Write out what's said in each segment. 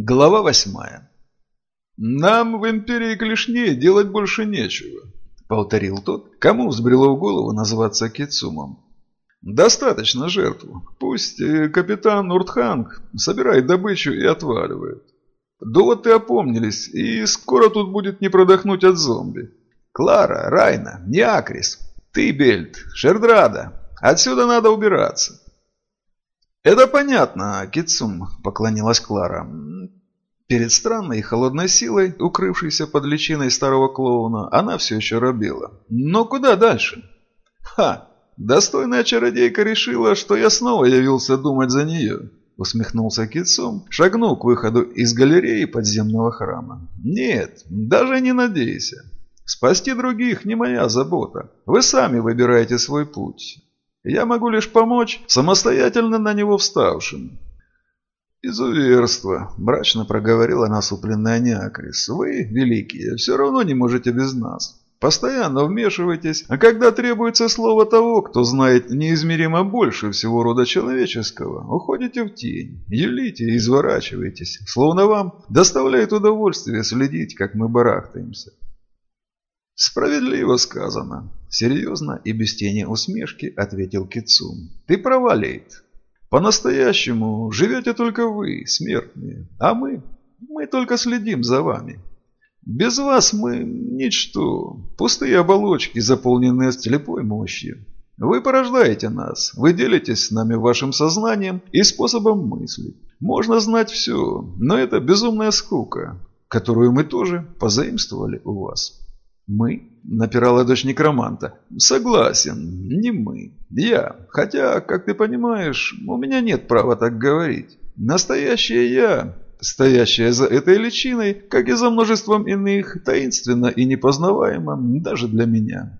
Глава восьмая. «Нам в империи клешней делать больше нечего», — повторил тот, кому взбрело в голову называться Кицумом. «Достаточно жертву. Пусть э, капитан Уртханг собирает добычу и отваливает. Доводы опомнились, и скоро тут будет не продохнуть от зомби. Клара, Райна, Неакрис, ты, Бельт, Шердрада, отсюда надо убираться». «Это понятно, Кицум», — поклонилась Клара. Перед странной и холодной силой, укрывшейся под личиной старого клоуна, она все еще робила. Но куда дальше? Ха! Достойная чародейка решила, что я снова явился думать за нее. Усмехнулся Китсом, шагнул к выходу из галереи подземного храма. «Нет, даже не надейся. Спасти других не моя забота. Вы сами выбираете свой путь. Я могу лишь помочь самостоятельно на него вставшим. «Изуверство», – мрачно проговорила насупленная Неакрис. «Вы, великие, все равно не можете без нас. Постоянно вмешиваетесь, а когда требуется слово того, кто знает неизмеримо больше всего рода человеческого, уходите в тень, юлите и изворачиваетесь, словно вам доставляет удовольствие следить, как мы барахтаемся». «Справедливо сказано», – серьезно и без тени усмешки ответил Кицум. «Ты права, Лейт. По-настоящему живете только вы, смертные, а мы, мы только следим за вами. Без вас мы ничто, пустые оболочки, заполненные слепой мощью. Вы порождаете нас, вы делитесь с нами вашим сознанием и способом мысли. Можно знать все, но это безумная скука, которую мы тоже позаимствовали у вас. «Мы?» – напирала дочь некроманта. «Согласен, не мы. Я. Хотя, как ты понимаешь, у меня нет права так говорить. Настоящее я, стоящая за этой личиной, как и за множеством иных, таинственно и непознаваемо даже для меня».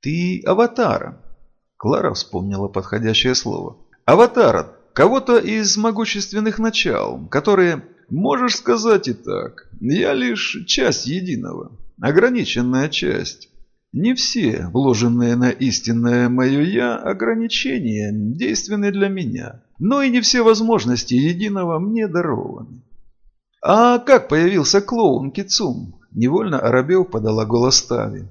«Ты аватара», – Клара вспомнила подходящее слово. «Аватара, кого-то из могущественных начал, которые...» «Можешь сказать и так. Я лишь часть единого» ограниченная часть. Не все вложенные на истинное мое «я» ограничения действенны для меня, но и не все возможности единого мне дарованы. «А как появился клоун Кицум?» – невольно Арабев подала голос Тави.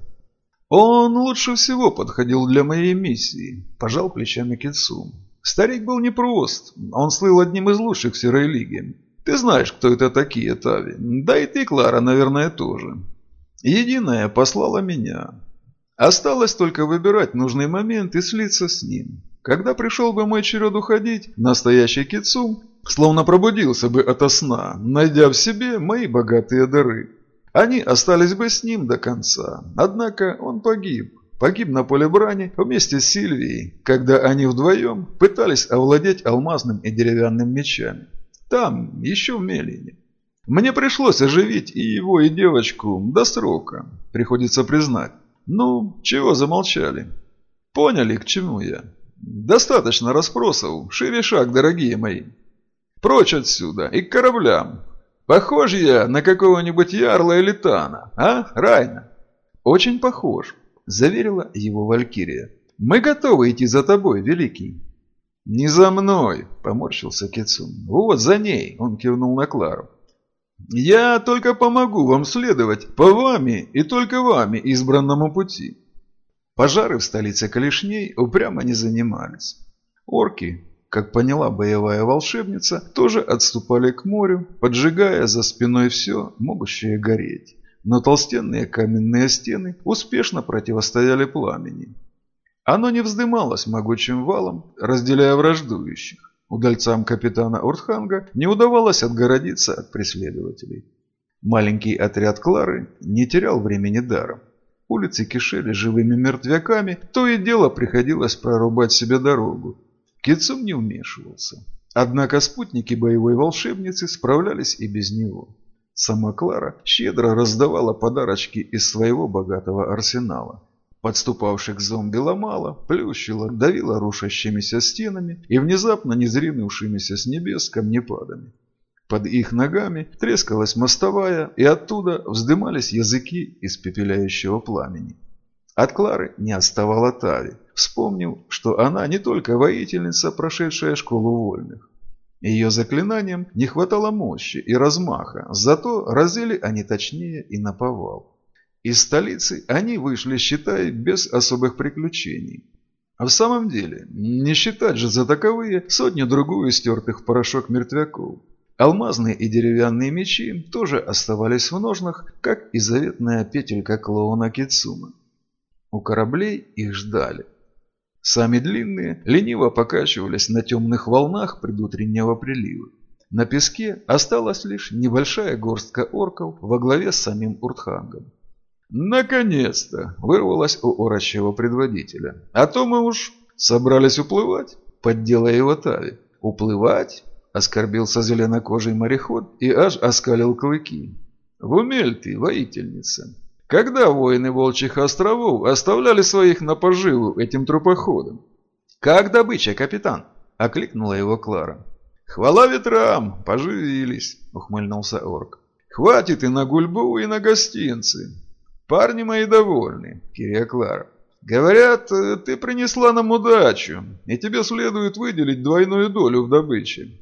«Он лучше всего подходил для моей миссии», – пожал плечами Кицум. «Старик был непрост, он слыл одним из лучших в Серой Лиге. Ты знаешь, кто это такие, Тави. Да и ты, Клара, наверное, тоже. Единая послала меня. Осталось только выбирать нужный момент и слиться с ним. Когда пришел бы мой черед уходить, настоящий Кицум словно пробудился бы ото сна, найдя в себе мои богатые дары. Они остались бы с ним до конца. Однако он погиб. Погиб на поле брани вместе с Сильвией, когда они вдвоем пытались овладеть алмазным и деревянным мечами. Там, еще в Мелине. Мне пришлось оживить и его, и девочку до срока, приходится признать. Ну, чего замолчали? Поняли, к чему я? Достаточно расспросов, шире шаг, дорогие мои. Прочь отсюда и к кораблям. Похож я на какого-нибудь ярла или тана, а, Райна? Очень похож, заверила его Валькирия. Мы готовы идти за тобой, Великий. «Не за мной!» – поморщился Кицун. «Вот за ней!» – он кивнул на Клару. Я только помогу вам следовать по вами и только вами избранному пути. Пожары в столице Калишней упрямо не занимались. Орки, как поняла боевая волшебница, тоже отступали к морю, поджигая за спиной все, могущее гореть. Но толстенные каменные стены успешно противостояли пламени. Оно не вздымалось могучим валом, разделяя враждующих. Удальцам капитана Уртханга не удавалось отгородиться от преследователей. Маленький отряд Клары не терял времени даром. Улицы кишели живыми мертвяками, то и дело приходилось прорубать себе дорогу. Кицум не вмешивался. Однако спутники боевой волшебницы справлялись и без него. Сама Клара щедро раздавала подарочки из своего богатого арсенала. Подступавших зомби ломала, плющила, давила рушащимися стенами и внезапно незринувшимися с небес камнепадами. Под их ногами трескалась мостовая, и оттуда вздымались языки испепеляющего пламени. От Клары не отставала Тави, вспомнив, что она не только воительница, прошедшая школу вольных. Ее заклинаниям не хватало мощи и размаха, зато разили они точнее и наповал. Из столицы они вышли, считай, без особых приключений. А в самом деле, не считать же за таковые сотню-другую стертых в порошок мертвяков. Алмазные и деревянные мечи тоже оставались в ножнах, как и заветная петелька клоуна Кицума. У кораблей их ждали. Сами длинные лениво покачивались на темных волнах предутреннего прилива. На песке осталась лишь небольшая горстка орков во главе с самим Уртхангом. «Наконец-то!» – вырвалось у орочего предводителя. «А то мы уж собрались уплывать!» – поддела его Тави. «Уплывать?» – оскорбился зеленокожий мореход и аж оскалил клыки. «В умель ты, воительница! Когда воины Волчьих островов оставляли своих на поживу этим трупоходом?» «Как добыча, капитан?» – окликнула его Клара. «Хвала ветрам! Поживились!» – ухмыльнулся орк. «Хватит и на гульбу, и на гостинцы!» Парни мои довольны, Кирия Клара. Говорят, э, ты принесла нам удачу, и тебе следует выделить двойную долю в добыче.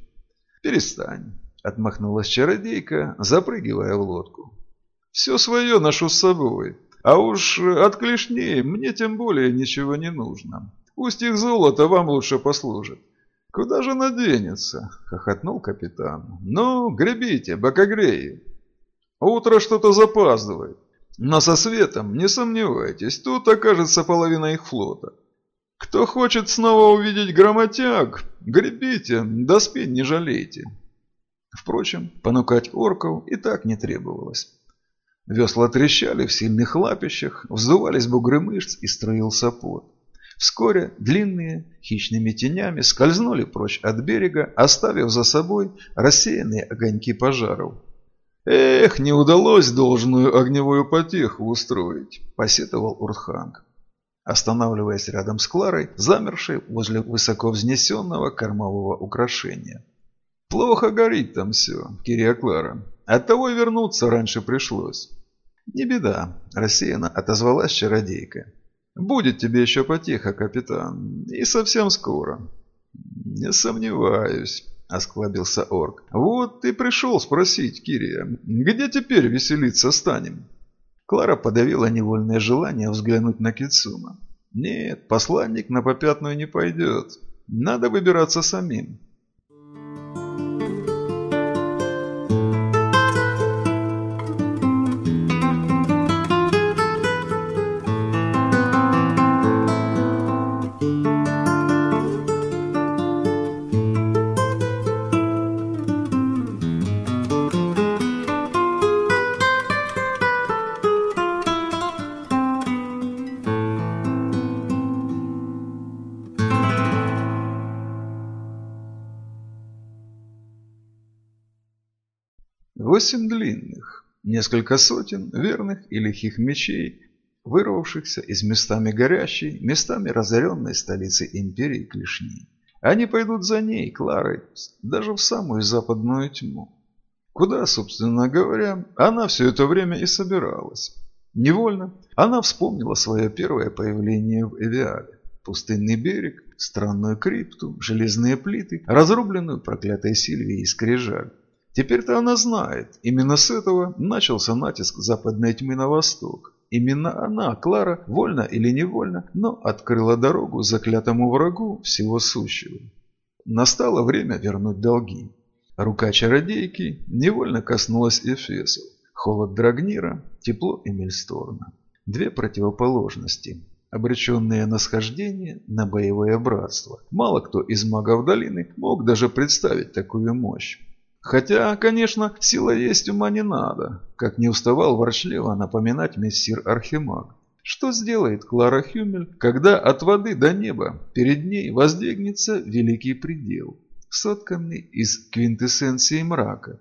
Перестань, отмахнулась чародейка, запрыгивая в лодку. Все свое ношу с собой, а уж от клешней мне тем более ничего не нужно. Пусть их золото вам лучше послужит. «Куда же наденется?» — хохотнул капитан. «Ну, гребите, бокогреи. Утро что-то запаздывает. Но со светом, не сомневайтесь, тут окажется половина их флота. Кто хочет снова увидеть громотяг, гребите, доспень не жалейте. Впрочем, понукать орков и так не требовалось. Весла трещали в сильных лапищах, вздувались бугры мышц и строился пот. Вскоре длинные, хищными тенями скользнули прочь от берега, оставив за собой рассеянные огоньки пожаров. «Эх, не удалось должную огневую потеху устроить», – посетовал Уртханг, останавливаясь рядом с Кларой, замершей возле высоко взнесенного кормового украшения. «Плохо горит там все, Кирия Клара. Оттого и вернуться раньше пришлось». «Не беда», – рассеянно отозвалась чародейка. «Будет тебе еще потеха, капитан, и совсем скоро». «Не сомневаюсь». – осклабился орк. «Вот ты пришел спросить, Кирия, где теперь веселиться станем?» Клара подавила невольное желание взглянуть на Кицума. «Нет, посланник на попятную не пойдет. Надо выбираться самим. Восемь длинных, несколько сотен верных и лихих мечей, вырвавшихся из местами горящей, местами разоренной столицы империи Клешни. Они пойдут за ней, Кларой, даже в самую западную тьму. Куда, собственно говоря, она все это время и собиралась. Невольно она вспомнила свое первое появление в Эвиале. Пустынный берег, странную крипту, железные плиты, разрубленную проклятой Сильвией скрижаль. Теперь-то она знает, именно с этого начался натиск западной тьмы на восток. Именно она, Клара, вольно или невольно, но открыла дорогу заклятому врагу всего сущего. Настало время вернуть долги. Рука чародейки невольно коснулась Эфесов. Холод Драгнира, тепло Эмильсторна. Две противоположности, обреченные на схождение, на боевое братство. Мало кто из магов долины мог даже представить такую мощь. Хотя, конечно, сила есть, ума не надо, как не уставал ворчливо напоминать мессир Архимаг. Что сделает Клара Хюмель, когда от воды до неба перед ней воздвигнется великий предел, сотканный из квинтэссенции мрака?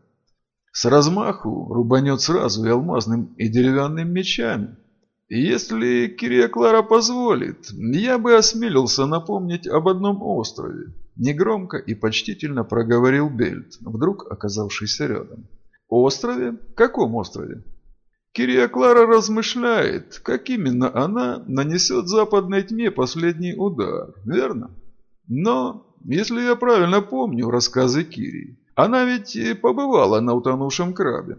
С размаху рубанет сразу и алмазным, и деревянным мечами. Если Кирия Клара позволит, я бы осмелился напомнить об одном острове, Негромко и почтительно проговорил Бельт, вдруг оказавшийся рядом. «Острове? Каком острове?» Кирия Клара размышляет, как именно она нанесет западной тьме последний удар, верно? Но если я правильно помню рассказы Кири. Она ведь побывала на утонувшем крабе».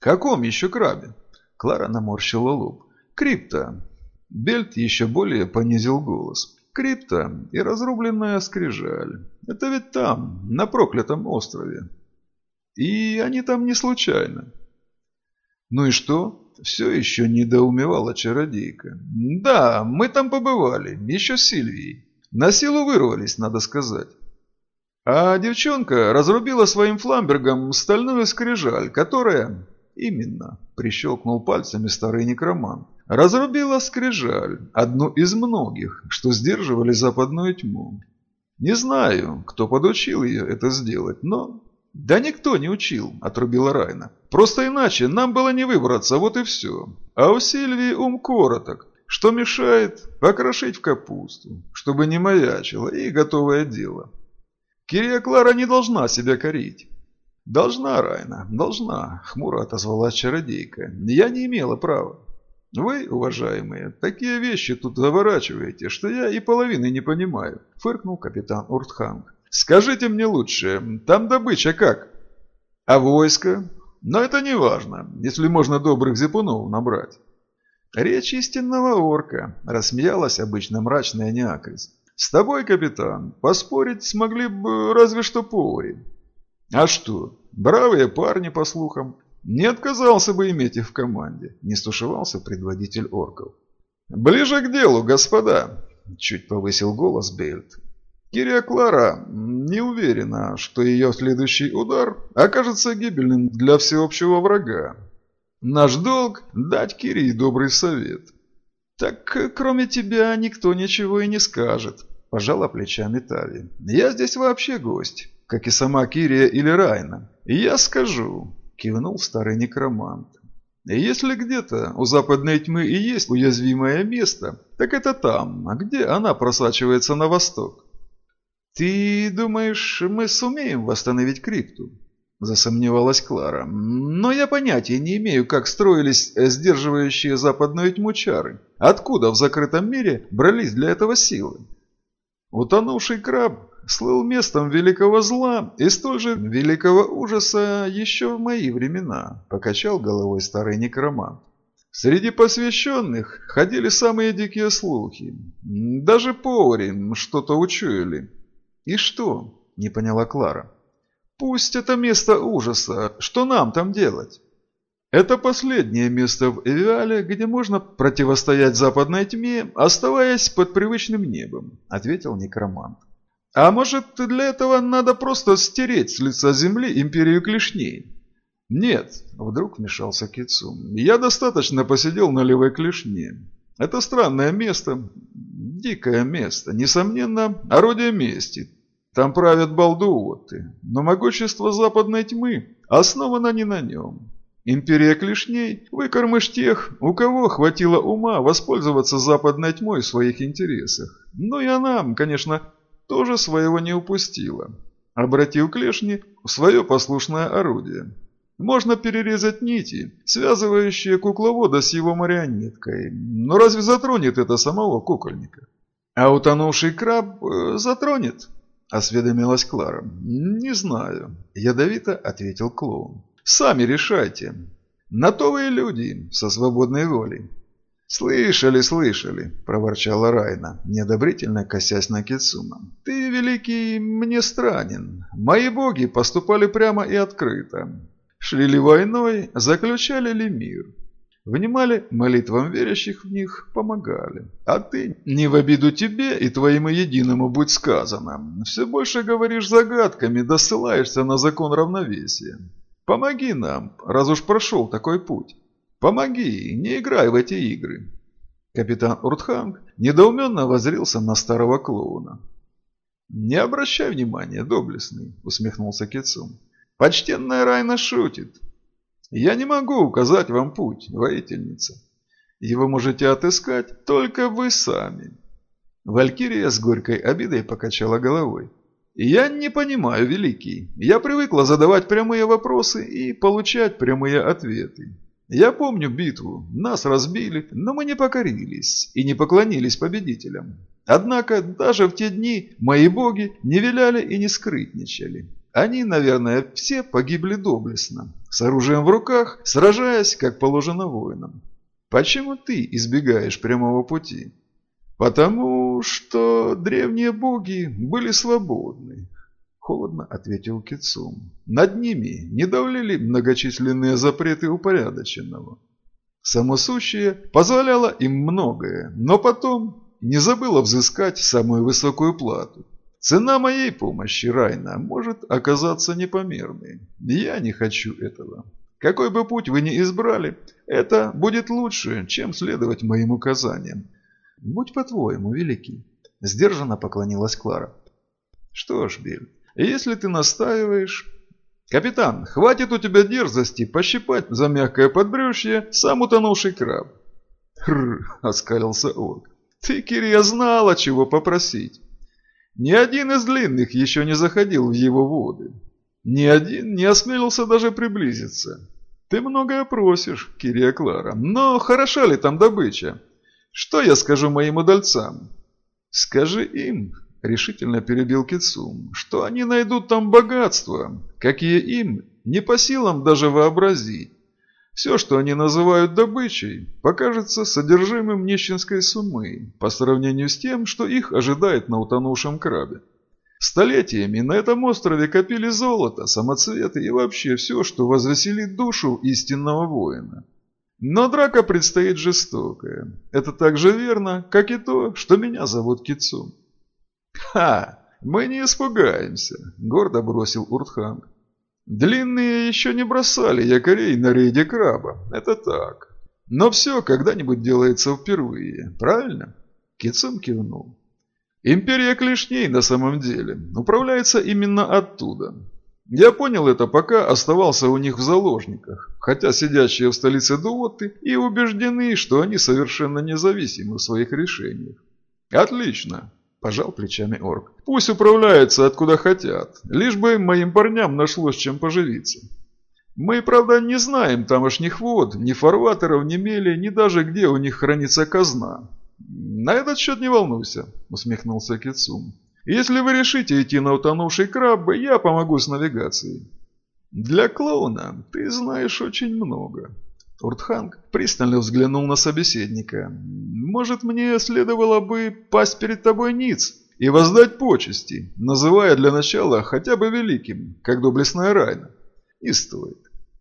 «Каком еще крабе?» Клара наморщила лоб. «Крипта». Бельт еще более понизил голос. «Крипта и разрубленная скрижаль. Это ведь там, на проклятом острове. И они там не случайно». «Ну и что?» Все еще недоумевала чародейка. «Да, мы там побывали, еще с Сильвией. На силу вырвались, надо сказать. А девчонка разрубила своим фламбергом стальную скрижаль, которая «Именно», – прищелкнул пальцами старый некромант. «Разрубила скрижаль, одну из многих, что сдерживали западную тьму. Не знаю, кто подучил ее это сделать, но...» «Да никто не учил», – отрубила Райна. «Просто иначе нам было не выбраться, вот и все. А у Сильвии ум короток, что мешает покрошить в капусту, чтобы не маячило, и готовое дело. Кирия Клара не должна себя корить. «Должна, Райна, должна», — хмуро отозвалась чародейка. «Я не имела права. Вы, уважаемые, такие вещи тут заворачиваете, что я и половины не понимаю», — фыркнул капитан Уртханг. «Скажите мне лучше, там добыча как?» «А войско?» «Но это не важно, если можно добрых зипунов набрать». «Речь истинного орка», — рассмеялась обычно мрачная Неакрис. «С тобой, капитан, поспорить смогли бы разве что повари. А что, бравые парни, по слухам. Не отказался бы иметь их в команде, не стушевался предводитель орков. «Ближе к делу, господа!» – чуть повысил голос Бельт. Кирия Клара не уверена, что ее следующий удар окажется гибельным для всеобщего врага. Наш долг – дать Кирии добрый совет. «Так кроме тебя никто ничего и не скажет», – пожала плечами Тави. «Я здесь вообще гость как и сама Кирия или Райна. «Я скажу», – кивнул старый некромант. «Если где-то у западной тьмы и есть уязвимое место, так это там, а где она просачивается на восток». «Ты думаешь, мы сумеем восстановить крипту?» – засомневалась Клара. «Но я понятия не имею, как строились сдерживающие западную тьму чары. Откуда в закрытом мире брались для этого силы?» Утонувший краб слыл местом великого зла и столь же великого ужаса еще в мои времена», – покачал головой старый некромант. Среди посвященных ходили самые дикие слухи. Даже повари что-то учуяли. «И что?» – не поняла Клара. «Пусть это место ужаса. Что нам там делать?» «Это последнее место в Эвиале, где можно противостоять западной тьме, оставаясь под привычным небом», – ответил некромант. А может, для этого надо просто стереть с лица земли империю клешней? Нет, вдруг вмешался Кицум. Я достаточно посидел на левой клешне. Это странное место, дикое место, несомненно, орудие мести. Там правят балдуоты, но могущество западной тьмы основано не на нем. Империя клешней выкормыш тех, у кого хватило ума воспользоваться западной тьмой в своих интересах. Ну и она, конечно, тоже своего не упустила, обратив клешни в свое послушное орудие. Можно перерезать нити, связывающие кукловода с его марионеткой, но разве затронет это самого кукольника? А утонувший краб э, затронет, осведомилась Клара. Не знаю, ядовито ответил клоун. Сами решайте. На то вы люди со свободной волей. «Слышали, слышали», – проворчала Райна, неодобрительно косясь на Кицуна. «Ты, великий, мне странен. Мои боги поступали прямо и открыто. Шли ли войной, заключали ли мир. Внимали молитвам верящих в них, помогали. А ты, не в обиду тебе и твоему единому будь сказано, все больше говоришь загадками, досылаешься на закон равновесия. Помоги нам, раз уж прошел такой путь». Помоги, не играй в эти игры. Капитан Уртханг недоуменно возрился на старого клоуна. «Не обращай внимания, доблестный», — усмехнулся Кицум. «Почтенная Райна шутит. Я не могу указать вам путь, воительница. Его можете отыскать только вы сами». Валькирия с горькой обидой покачала головой. «Я не понимаю, Великий. Я привыкла задавать прямые вопросы и получать прямые ответы. Я помню битву. Нас разбили, но мы не покорились и не поклонились победителям. Однако даже в те дни мои боги не виляли и не скрытничали. Они, наверное, все погибли доблестно, с оружием в руках, сражаясь, как положено воинам. Почему ты избегаешь прямого пути? Потому что древние боги были свободны, холодно ответил Кицум. Над ними не давлели многочисленные запреты упорядоченного. Самосущее позволяло им многое, но потом не забыла взыскать самую высокую плату. Цена моей помощи, Райна, может оказаться непомерной. Я не хочу этого. Какой бы путь вы ни избрали, это будет лучше, чем следовать моим указаниям. Будь по-твоему, великий. Сдержанно поклонилась Клара. Что ж, Биль, если ты настаиваешь... Капитан, хватит у тебя дерзости пощипать за мягкое подбрюшье сам утонувший краб. Хр, оскалился орк. Ты, Кирия, знала, чего попросить. Ни один из длинных еще не заходил в его воды. Ни один не осмелился даже приблизиться. Ты многое просишь, Кирия Клара, но хороша ли там добыча? Что я скажу моим удальцам? Скажи им, решительно перебил Кицум, что они найдут там богатства, какие им не по силам даже вообразить. Все, что они называют добычей, покажется содержимым нищенской суммы по сравнению с тем, что их ожидает на утонувшем крабе. Столетиями на этом острове копили золото, самоцветы и вообще все, что возвеселит душу истинного воина. Но драка предстоит жестокая. Это так же верно, как и то, что меня зовут Кицум. «Ха! Мы не испугаемся!» – гордо бросил Уртханг. Длинные еще не бросали якорей на рейде краба, это так. Но все когда-нибудь делается впервые, правильно? Кицум кивнул. Империя клешней на самом деле управляется именно оттуда. Я понял это, пока оставался у них в заложниках, хотя сидящие в столице дуоты и убеждены, что они совершенно независимы в своих решениях. Отлично. Пожал плечами орк. Пусть управляются откуда хотят, лишь бы моим парням нашлось чем поживиться. Мы, правда, не знаем тамошних вод, ни фарватеров, ни мели, ни даже где у них хранится казна. На этот счет не волнуйся, усмехнулся Кицум. Если вы решите идти на утонувший краб, я помогу с навигацией. Для клоуна ты знаешь очень много. Уртханг пристально взглянул на собеседника. «Может, мне следовало бы пасть перед тобой ниц и воздать почести, называя для начала хотя бы великим, как доблестная Райна?» «Не стоит».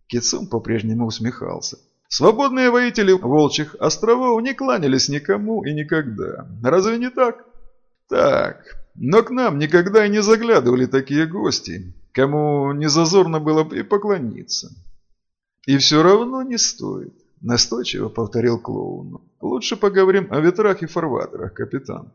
Кицум по-прежнему усмехался. «Свободные воители волчьих островов не кланялись никому и никогда. Разве не так?» «Так, но к нам никогда и не заглядывали такие гости, кому не зазорно было бы и поклониться». «И все равно не стоит», – настойчиво повторил клоун. «Лучше поговорим о ветрах и фарватерах, капитан».